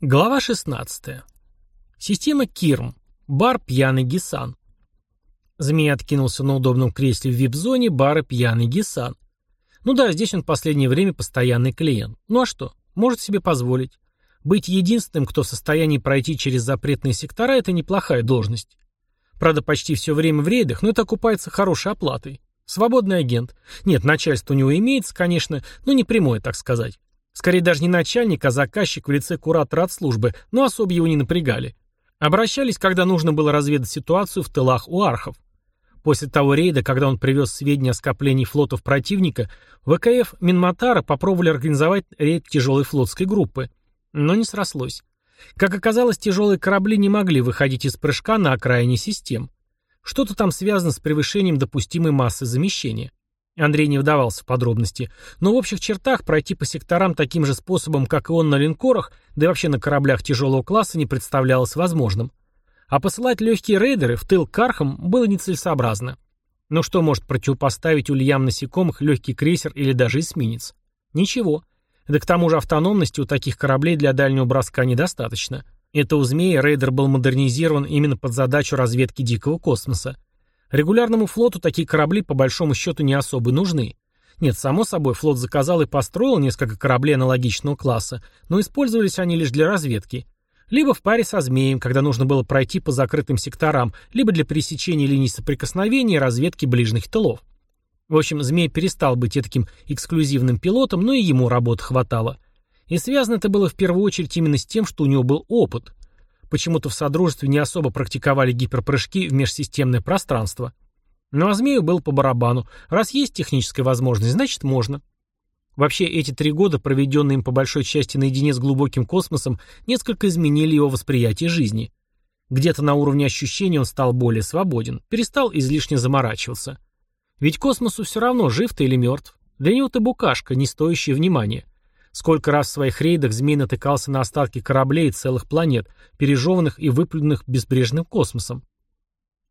Глава 16. Система Кирм. Бар «Пьяный Гисан». Змей откинулся на удобном кресле в вип-зоне бара «Пьяный Гисан». Ну да, здесь он в последнее время постоянный клиент. Ну а что? Может себе позволить. Быть единственным, кто в состоянии пройти через запретные сектора, это неплохая должность. Правда, почти все время в рейдах, но это окупается хорошей оплатой. Свободный агент. Нет, начальство у него имеется, конечно, но не прямое, так сказать. Скорее даже не начальник, а заказчик в лице куратора от службы, но особо его не напрягали. Обращались, когда нужно было разведать ситуацию в тылах у архов. После того рейда, когда он привез сведения о скоплении флотов противника, ВКФ Минматара попробовали организовать рейд тяжелой флотской группы. Но не срослось. Как оказалось, тяжелые корабли не могли выходить из прыжка на окраине систем. Что-то там связано с превышением допустимой массы замещения. Андрей не вдавался в подробности, но в общих чертах пройти по секторам таким же способом, как и он на линкорах, да и вообще на кораблях тяжелого класса не представлялось возможным. А посылать легкие рейдеры в тыл к архам было нецелесообразно. Но что может противопоставить ульям насекомых легкий крейсер или даже эсминец? Ничего. Да к тому же автономности у таких кораблей для дальнего броска недостаточно. Это у «Змея» рейдер был модернизирован именно под задачу разведки дикого космоса. Регулярному флоту такие корабли по большому счету не особо нужны. Нет, само собой, флот заказал и построил несколько кораблей аналогичного класса, но использовались они лишь для разведки. Либо в паре со «Змеем», когда нужно было пройти по закрытым секторам, либо для пересечения линий соприкосновения и разведки ближних тылов. В общем, «Змей» перестал быть таким эксклюзивным пилотом, но и ему работы хватало. И связано это было в первую очередь именно с тем, что у него был опыт. Почему-то в Содружестве не особо практиковали гиперпрыжки в межсистемное пространство. Ну а Змею был по барабану. Раз есть техническая возможность, значит можно. Вообще, эти три года, проведенные им по большой части наедине с глубоким космосом, несколько изменили его восприятие жизни. Где-то на уровне ощущений он стал более свободен, перестал излишне заморачиваться. Ведь космосу все равно, жив ты или мертв. Для него ты букашка, не стоящая внимания. Сколько раз в своих рейдах змей натыкался на остатки кораблей и целых планет, пережеванных и выплюнутых безбрежным космосом.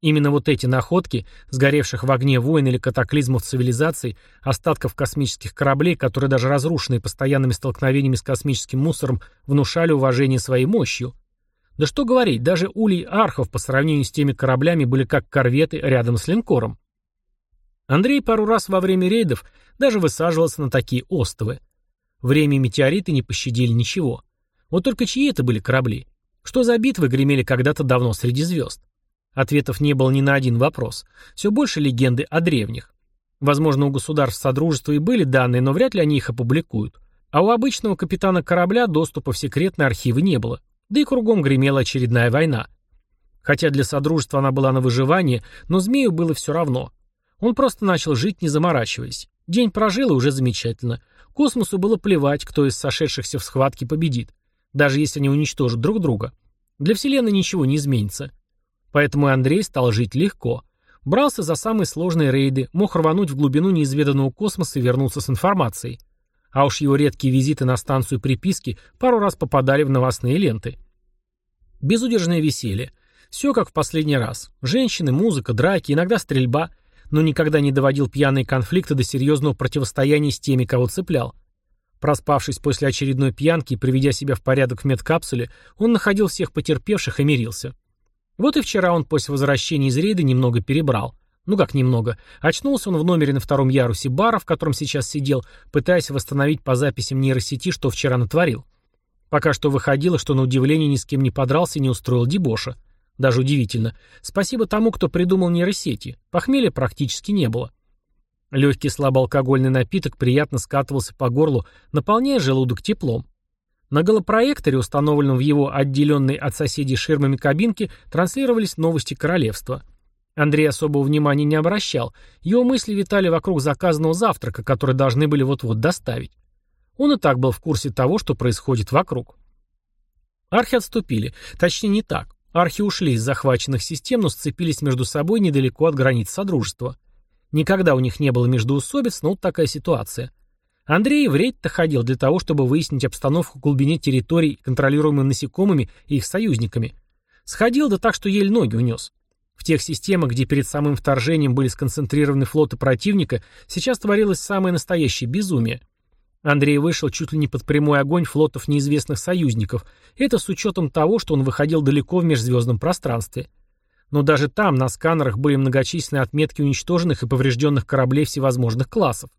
Именно вот эти находки, сгоревших в огне войн или катаклизмов цивилизаций, остатков космических кораблей, которые даже разрушенные постоянными столкновениями с космическим мусором, внушали уважение своей мощью. Да что говорить, даже улей архов по сравнению с теми кораблями были как корветы рядом с линкором. Андрей пару раз во время рейдов даже высаживался на такие остовы. Время и метеориты не пощадили ничего. Вот только чьи это были корабли? Что за битвы гремели когда-то давно среди звезд? Ответов не было ни на один вопрос. Все больше легенды о древних. Возможно, у государств Содружества и были данные, но вряд ли они их опубликуют. А у обычного капитана корабля доступа в секретные архивы не было. Да и кругом гремела очередная война. Хотя для Содружества она была на выживание, но Змею было все равно. Он просто начал жить, не заморачиваясь. День прожил и уже замечательно. Космосу было плевать, кто из сошедшихся в схватке победит, даже если они уничтожат друг друга. Для Вселенной ничего не изменится. Поэтому Андрей стал жить легко. Брался за самые сложные рейды, мог рвануть в глубину неизведанного космоса и вернуться с информацией. А уж его редкие визиты на станцию приписки пару раз попадали в новостные ленты. Безудержное веселье. Все как в последний раз. Женщины, музыка, драки, иногда стрельба – но никогда не доводил пьяные конфликты до серьезного противостояния с теми, кого цеплял. Проспавшись после очередной пьянки и приведя себя в порядок в медкапсуле, он находил всех потерпевших и мирился. Вот и вчера он после возвращения из рейда немного перебрал. Ну как немного. Очнулся он в номере на втором ярусе бара, в котором сейчас сидел, пытаясь восстановить по записям нейросети, что вчера натворил. Пока что выходило, что на удивление ни с кем не подрался и не устроил дебоша. Даже удивительно. Спасибо тому, кто придумал нейросети. Похмелья практически не было. Легкий слабоалкогольный напиток приятно скатывался по горлу, наполняя желудок теплом. На голопроекторе, установленном в его отделенной от соседей ширмами кабинке, транслировались новости королевства. Андрей особого внимания не обращал. Его мысли витали вокруг заказанного завтрака, который должны были вот-вот доставить. Он и так был в курсе того, что происходит вокруг. Архи отступили. Точнее, не так. Архи ушли из захваченных систем, но сцепились между собой недалеко от границ Содружества. Никогда у них не было междоусобиц, но вот такая ситуация. Андрей в рейд-то ходил для того, чтобы выяснить обстановку в глубине территорий, контролируемых насекомыми и их союзниками. Сходил, да так, что еле ноги унес. В тех системах, где перед самым вторжением были сконцентрированы флоты противника, сейчас творилось самое настоящее безумие. Андрей вышел чуть ли не под прямой огонь флотов неизвестных союзников, это с учетом того, что он выходил далеко в межзвездном пространстве. Но даже там на сканерах были многочисленные отметки уничтоженных и поврежденных кораблей всевозможных классов.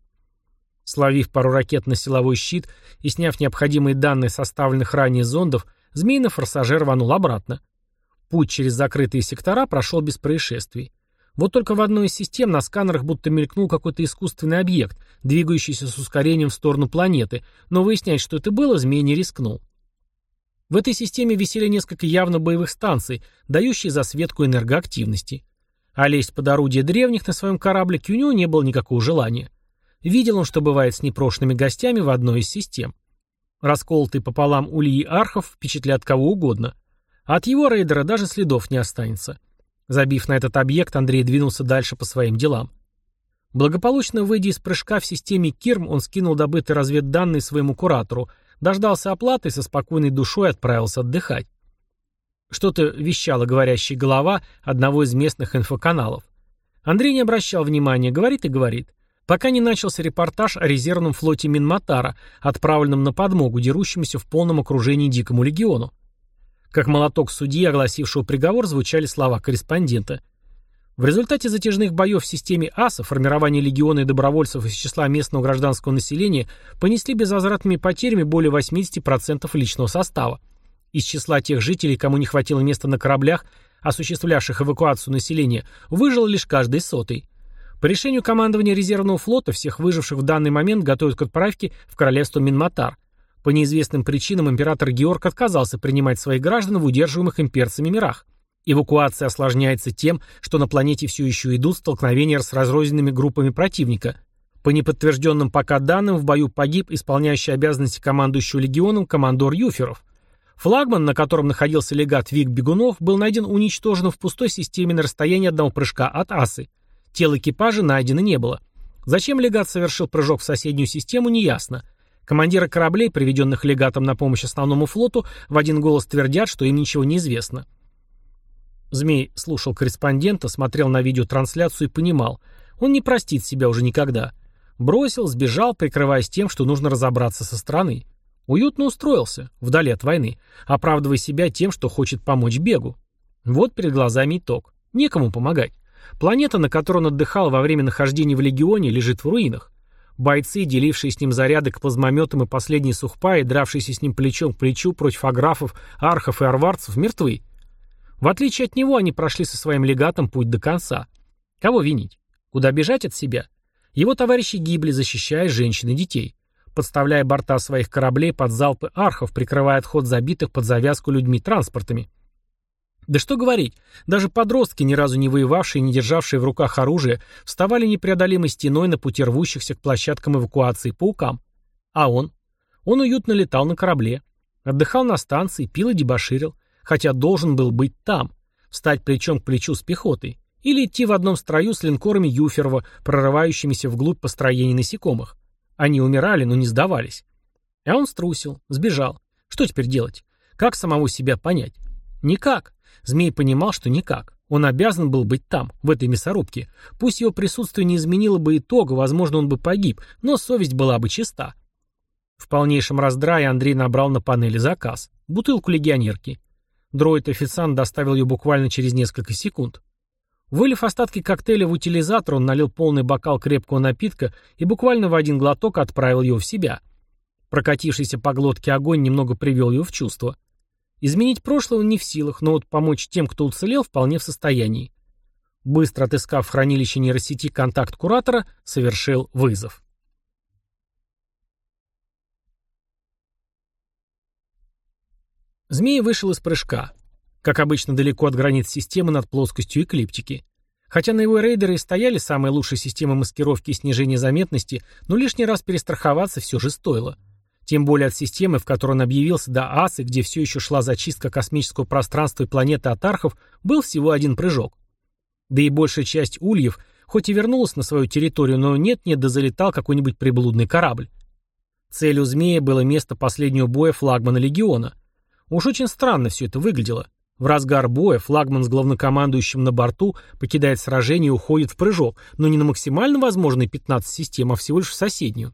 Словив пару ракет на силовой щит и сняв необходимые данные составленных ранее зондов, змей на форсаже рванул обратно. Путь через закрытые сектора прошел без происшествий. Вот только в одной из систем на сканерах будто мелькнул какой-то искусственный объект, двигающийся с ускорением в сторону планеты, но выяснять, что это было, змей не рискнул. В этой системе висели несколько явно боевых станций, дающие засветку энергоактивности. А лезть под орудие древних на своем кораблике у него не было никакого желания. Видел он, что бывает с непрошенными гостями в одной из систем. Расколотый пополам ульи архов впечатлят кого угодно. А от его рейдера даже следов не останется. Забив на этот объект, Андрей двинулся дальше по своим делам. Благополучно выйдя из прыжка в системе Кирм, он скинул добытые разведданные своему куратору, дождался оплаты и со спокойной душой отправился отдыхать. Что-то вещала говорящая голова одного из местных инфоканалов. Андрей не обращал внимания, говорит и говорит. Пока не начался репортаж о резервном флоте Минматара, отправленном на подмогу дерущемуся в полном окружении Дикому легиону. Как молоток судьи, огласившего приговор, звучали слова корреспондента. В результате затяжных боев в системе АСА формирование легиона и добровольцев из числа местного гражданского населения понесли безвозвратными потерями более 80% личного состава. Из числа тех жителей, кому не хватило места на кораблях, осуществлявших эвакуацию населения, выжил лишь каждый сотый. По решению командования резервного флота всех выживших в данный момент готовят к отправке в королевство Минматар – по неизвестным причинам император Георг отказался принимать своих граждан в удерживаемых имперцами мирах. Эвакуация осложняется тем, что на планете все еще идут столкновения с разрозненными группами противника. По неподтвержденным пока данным, в бою погиб исполняющий обязанности командующего легионом командор Юферов. Флагман, на котором находился легат Вик Бегунов, был найден уничтоженным в пустой системе на расстоянии одного прыжка от асы. Тел экипажа найдено не было. Зачем легат совершил прыжок в соседнюю систему, неясно. Командиры кораблей, приведенных легатом на помощь основному флоту, в один голос твердят, что им ничего не известно. Змей слушал корреспондента, смотрел на видеотрансляцию и понимал, он не простит себя уже никогда. Бросил, сбежал, прикрываясь тем, что нужно разобраться со стороны. Уютно устроился, вдали от войны, оправдывая себя тем, что хочет помочь бегу. Вот перед глазами итог. Некому помогать. Планета, на которой он отдыхал во время нахождения в Легионе, лежит в руинах. Бойцы, делившие с ним заряды к плазмометам и последней сухпаи, дравшиеся с ним плечом к плечу против аграфов, архов и арварцев, мертвы. В отличие от него, они прошли со своим легатом путь до конца. Кого винить? Куда бежать от себя? Его товарищи гибли, защищая женщин и детей, подставляя борта своих кораблей под залпы архов, прикрывая отход забитых под завязку людьми транспортами. Да что говорить, даже подростки, ни разу не воевавшие и не державшие в руках оружие, вставали непреодолимой стеной на пути рвущихся к площадкам эвакуации паукам. А он? Он уютно летал на корабле, отдыхал на станции, пил и дебоширил, хотя должен был быть там, встать плечом к плечу с пехотой, или идти в одном строю с линкорами Юферова, прорывающимися вглубь построений насекомых. Они умирали, но не сдавались. А он струсил, сбежал. Что теперь делать? Как самого себя понять? Никак. Змей понимал, что никак. Он обязан был быть там, в этой мясорубке. Пусть его присутствие не изменило бы итога, возможно, он бы погиб, но совесть была бы чиста. В полнейшем раздрае Андрей набрал на панели заказ. Бутылку легионерки. Дроид-официант доставил ее буквально через несколько секунд. Вылив остатки коктейля в утилизатор, он налил полный бокал крепкого напитка и буквально в один глоток отправил его в себя. Прокатившийся по глотке огонь немного привел его в чувство. Изменить прошлое он не в силах, но вот помочь тем, кто уцелел, вполне в состоянии. Быстро отыскав в хранилище нейросети контакт куратора, совершил вызов. Змей вышел из прыжка. Как обычно, далеко от границ системы над плоскостью эклиптики. Хотя на его рейдеры и стояли самые лучшие системы маскировки и снижения заметности, но лишний раз перестраховаться все же стоило. Тем более от системы, в которой он объявился до асы, где все еще шла зачистка космического пространства и планеты Атархов, был всего один прыжок. Да и большая часть ульев, хоть и вернулась на свою территорию, но нет-нет да залетал какой-нибудь приблудный корабль. Целью змея было место последнего боя флагмана Легиона. Уж очень странно все это выглядело. В разгар боя флагман с главнокомандующим на борту покидает сражение и уходит в прыжок, но не на максимально возможные 15 систем, а всего лишь в соседнюю.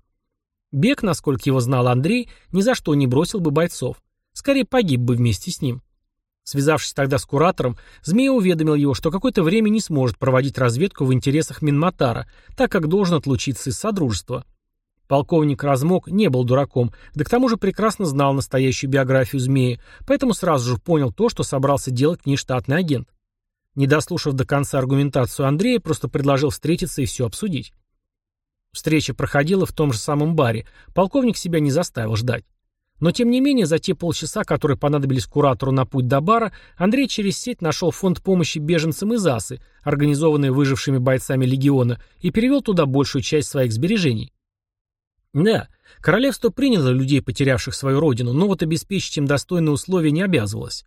Бег, насколько его знал Андрей, ни за что не бросил бы бойцов. Скорее погиб бы вместе с ним. Связавшись тогда с куратором, Змея уведомил его, что какое-то время не сможет проводить разведку в интересах Минматара, так как должен отлучиться из Содружества. Полковник Размок не был дураком, да к тому же прекрасно знал настоящую биографию Змеи, поэтому сразу же понял то, что собрался делать нештатный агент. Не дослушав до конца аргументацию Андрея, просто предложил встретиться и все обсудить. Встреча проходила в том же самом баре, полковник себя не заставил ждать. Но тем не менее, за те полчаса, которые понадобились куратору на путь до бара, Андрей через сеть нашел фонд помощи беженцам из Асы, организованный выжившими бойцами легиона, и перевел туда большую часть своих сбережений. Да, королевство приняло людей, потерявших свою родину, но вот обеспечить им достойные условия не обязывалось.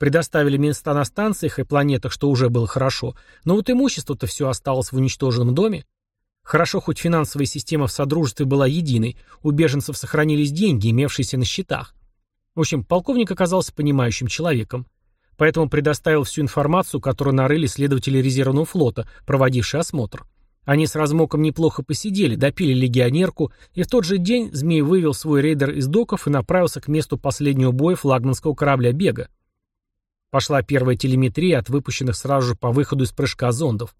Предоставили места на станциях и планетах, что уже было хорошо, но вот имущество-то все осталось в уничтоженном доме. Хорошо, хоть финансовая система в Содружестве была единой, у беженцев сохранились деньги, имевшиеся на счетах. В общем, полковник оказался понимающим человеком. Поэтому предоставил всю информацию, которую нарыли следователи резервного флота, проводившие осмотр. Они с размоком неплохо посидели, допили легионерку, и в тот же день Змей вывел свой рейдер из доков и направился к месту последнего боя флагманского корабля «Бега». Пошла первая телеметрия от выпущенных сразу же по выходу из прыжка зондов.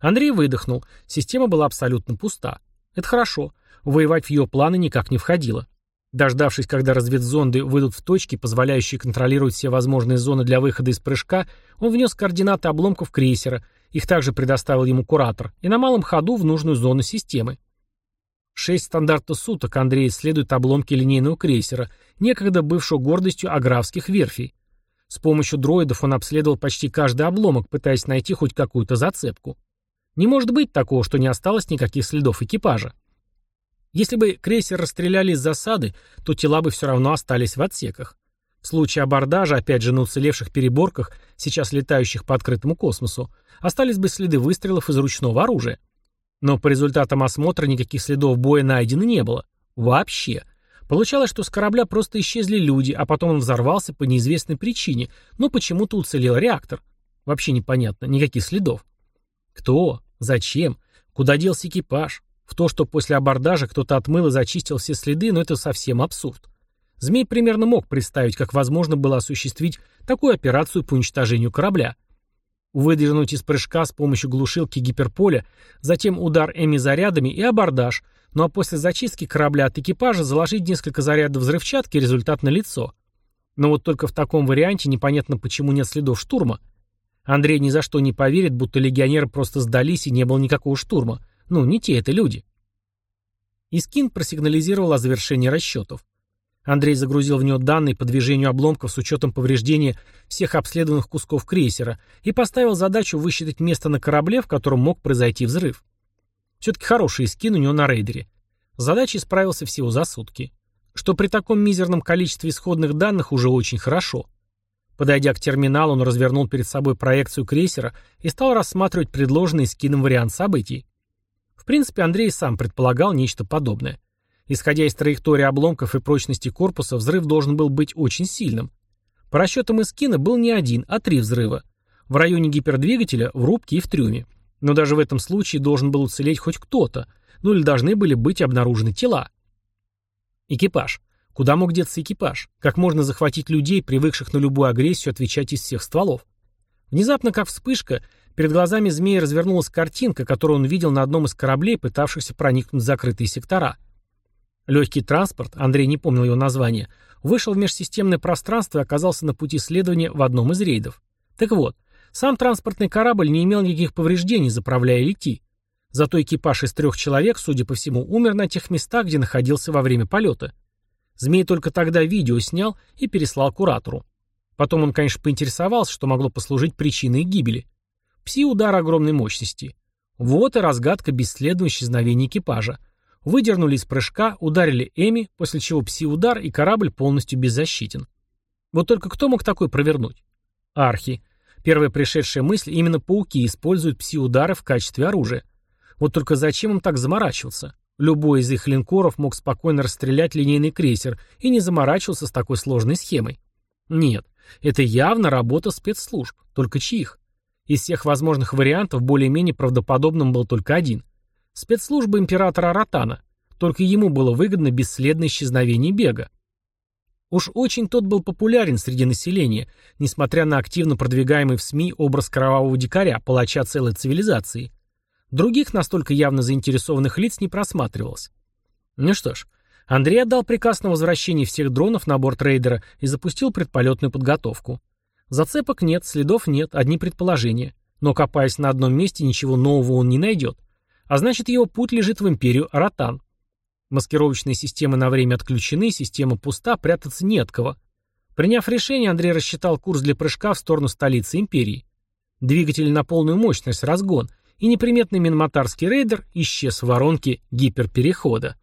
Андрей выдохнул. Система была абсолютно пуста. Это хорошо. Воевать в ее планы никак не входило. Дождавшись, когда разведзонды выйдут в точки, позволяющие контролировать все возможные зоны для выхода из прыжка, он внес координаты обломков крейсера, их также предоставил ему куратор, и на малом ходу в нужную зону системы. Шесть стандартов суток Андрей исследует обломки линейного крейсера, некогда бывшего гордостью аграфских верфей. С помощью дроидов он обследовал почти каждый обломок, пытаясь найти хоть какую-то зацепку. Не может быть такого, что не осталось никаких следов экипажа. Если бы крейсер расстреляли из засады, то тела бы все равно остались в отсеках. В случае абордажа, опять же на уцелевших переборках, сейчас летающих по открытому космосу, остались бы следы выстрелов из ручного оружия. Но по результатам осмотра никаких следов боя найдено не было. Вообще. Получалось, что с корабля просто исчезли люди, а потом он взорвался по неизвестной причине, но почему-то уцелел реактор. Вообще непонятно, никаких следов. Кто? Зачем? Куда делся экипаж? В то, что после абордажа кто-то отмыл и зачистил все следы, но это совсем абсурд. Змей примерно мог представить, как возможно было осуществить такую операцию по уничтожению корабля. Выдернуть из прыжка с помощью глушилки гиперполя, затем удар эми зарядами и абордаж, ну а после зачистки корабля от экипажа заложить несколько зарядов взрывчатки результат налицо. Но вот только в таком варианте непонятно, почему нет следов штурма. Андрей ни за что не поверит, будто легионеры просто сдались и не было никакого штурма. Ну, не те это люди. Искин просигнализировал о завершении расчетов. Андрей загрузил в него данные по движению обломков с учетом повреждения всех обследованных кусков крейсера и поставил задачу высчитать место на корабле, в котором мог произойти взрыв. Все-таки хороший скин у него на рейдере. Задачей справился всего за сутки. Что при таком мизерном количестве исходных данных уже очень хорошо. Подойдя к терминалу, он развернул перед собой проекцию крейсера и стал рассматривать предложенный скином вариант событий. В принципе, Андрей сам предполагал нечто подобное. Исходя из траектории обломков и прочности корпуса, взрыв должен был быть очень сильным. По расчетам Искина был не один, а три взрыва. В районе гипердвигателя, в рубке и в трюме. Но даже в этом случае должен был уцелеть хоть кто-то, ну или должны были быть обнаружены тела. Экипаж. Куда мог деться экипаж? Как можно захватить людей, привыкших на любую агрессию, отвечать из всех стволов? Внезапно, как вспышка, перед глазами змеи развернулась картинка, которую он видел на одном из кораблей, пытавшихся проникнуть в закрытые сектора. Легкий транспорт, Андрей не помнил его название, вышел в межсистемное пространство и оказался на пути следования в одном из рейдов. Так вот, сам транспортный корабль не имел никаких повреждений, заправляя лети. Зато экипаж из трех человек, судя по всему, умер на тех местах, где находился во время полета. Змей только тогда видео снял и переслал куратору. Потом он, конечно, поинтересовался, что могло послужить причиной гибели. Пси-удар огромной мощности. Вот и разгадка бесследного исчезновения экипажа. Выдернули из прыжка, ударили Эми, после чего пси-удар и корабль полностью беззащитен. Вот только кто мог такой провернуть? Архи. Первая пришедшая мысль, именно пауки используют пси-удары в качестве оружия. Вот только зачем им так заморачиваться? Любой из их линкоров мог спокойно расстрелять линейный крейсер и не заморачивался с такой сложной схемой. Нет, это явно работа спецслужб, только чьих? Из всех возможных вариантов более-менее правдоподобным был только один. Спецслужба императора Ротана. Только ему было выгодно бесследное исчезновение бега. Уж очень тот был популярен среди населения, несмотря на активно продвигаемый в СМИ образ кровавого дикаря, палача целой цивилизации. Других настолько явно заинтересованных лиц не просматривалось. Ну что ж, Андрей отдал приказ на возвращение всех дронов на борт рейдера и запустил предполетную подготовку. Зацепок нет, следов нет, одни предположения. Но копаясь на одном месте, ничего нового он не найдет. А значит, его путь лежит в империю Аратан. Маскировочные системы на время отключены, система пуста, прятаться не от кого. Приняв решение, Андрей рассчитал курс для прыжка в сторону столицы империи. Двигатель на полную мощность, разгон, и неприметный минматарский рейдер исчез в воронке гиперперехода.